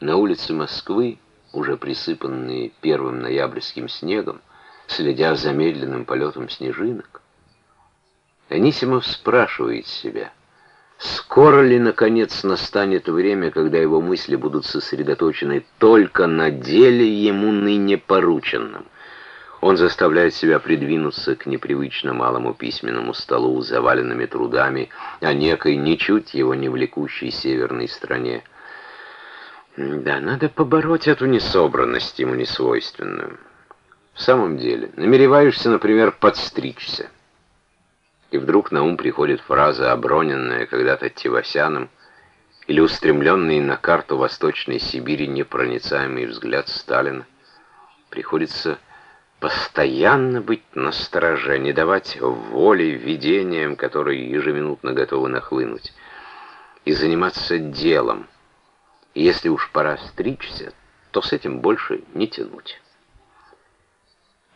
На улице Москвы, уже присыпанные первым ноябрьским снегом, следя за медленным полетом снежинок, Анисимов спрашивает себя, скоро ли, наконец, настанет время, когда его мысли будут сосредоточены только на деле ему ныне порученном. Он заставляет себя придвинуться к непривычно малому письменному столу, заваленными трудами о некой ничуть его не влекущей северной стране. Да, надо побороть эту несобранность ему несвойственную. В самом деле, намереваешься, например, подстричься. И вдруг на ум приходит фраза, оброненная когда-то Тевасяном, или устремленный на карту Восточной Сибири непроницаемый взгляд Сталина. Приходится постоянно быть настороже, не давать воли видениям, которые ежеминутно готовы нахлынуть, и заниматься делом, и если уж пора стричься, то с этим больше не тянуть.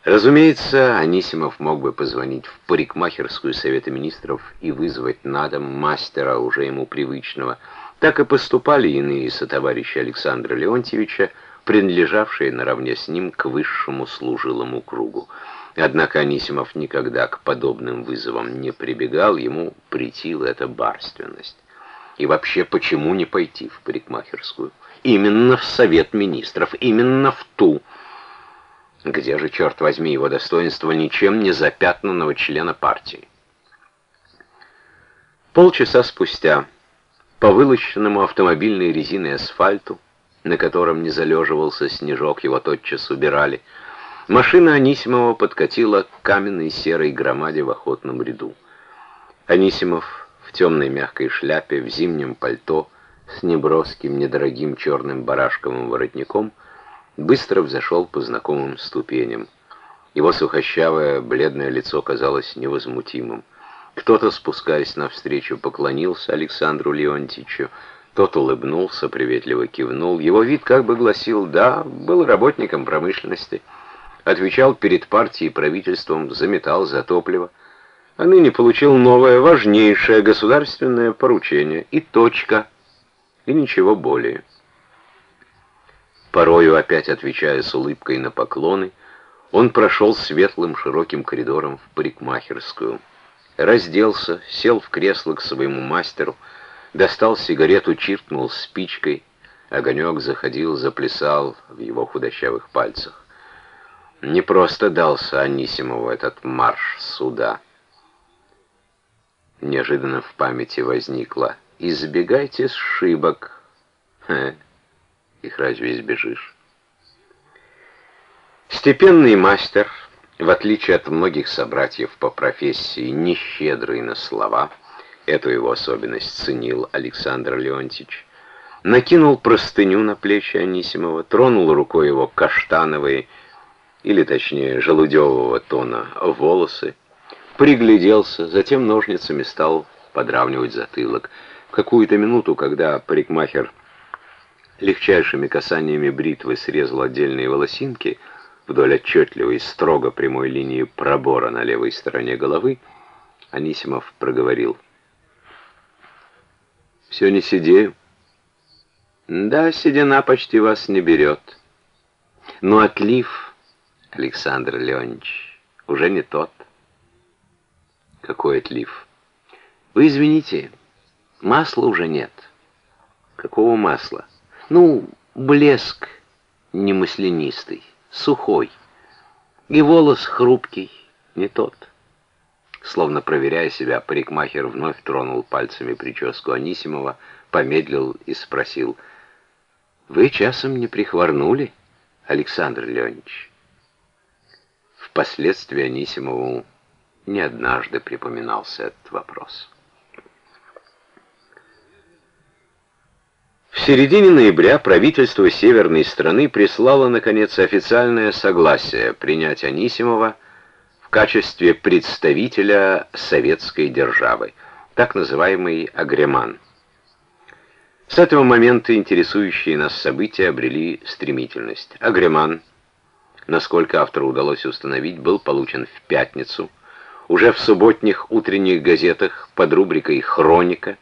Разумеется, Анисимов мог бы позвонить в парикмахерскую Совета Министров и вызвать на дом мастера, уже ему привычного. Так и поступали иные сотоварищи Александра Леонтьевича, принадлежавшие наравне с ним к высшему служилому кругу. Однако Анисимов никогда к подобным вызовам не прибегал, ему претила эта барственность. И вообще, почему не пойти в парикмахерскую? Именно в Совет Министров, именно в ту. Где же, черт возьми, его достоинство ничем не запятнанного члена партии? Полчаса спустя по вылощенному автомобильной резиной асфальту, на котором не залеживался снежок, его тотчас убирали, машина Анисимова подкатила к каменной серой громаде в охотном ряду. Анисимов в темной мягкой шляпе, в зимнем пальто, с неброским, недорогим черным барашковым воротником, быстро взошел по знакомым ступеням. Его сухощавое, бледное лицо казалось невозмутимым. Кто-то, спускаясь навстречу, поклонился Александру Леонтьевичу, тот улыбнулся, приветливо кивнул. Его вид как бы гласил «да, был работником промышленности». Отвечал перед партией и правительством, заметал за топливо а ныне получил новое, важнейшее государственное поручение. И точка. И ничего более. Порою, опять отвечая с улыбкой на поклоны, он прошел светлым широким коридором в парикмахерскую. Разделся, сел в кресло к своему мастеру, достал сигарету, чиркнул спичкой. Огонек заходил, заплясал в его худощавых пальцах. Не просто дался Анисимову этот марш суда. Неожиданно в памяти возникло. «Избегайте сшибок». Хе, их разве избежишь? Степенный мастер, в отличие от многих собратьев по профессии, не щедрый на слова, эту его особенность ценил Александр Леонтьевич, накинул простыню на плечи Анисимова, тронул рукой его каштановые, или точнее желудевого тона, волосы, пригляделся, затем ножницами стал подравнивать затылок. В какую-то минуту, когда парикмахер легчайшими касаниями бритвы срезал отдельные волосинки вдоль отчетливой, строго прямой линии пробора на левой стороне головы, Анисимов проговорил. «Все не сидею?» «Да, седина почти вас не берет. Но отлив, Александр Леонидович, уже не тот». Какой отлив? Вы извините, масла уже нет. Какого масла? Ну, блеск немыслянистый, сухой. И волос хрупкий, не тот. Словно проверяя себя, парикмахер вновь тронул пальцами прическу Анисимова, помедлил и спросил, «Вы часом не прихворнули, Александр Леонидович?» Впоследствии Анисимову не однажды припоминался этот вопрос. В середине ноября правительство северной страны прислало, наконец, официальное согласие принять Анисимова в качестве представителя советской державы, так называемый агреман. С этого момента интересующие нас события обрели стремительность. Агреман, насколько автору удалось установить, был получен в пятницу – уже в субботних утренних газетах под рубрикой «Хроника»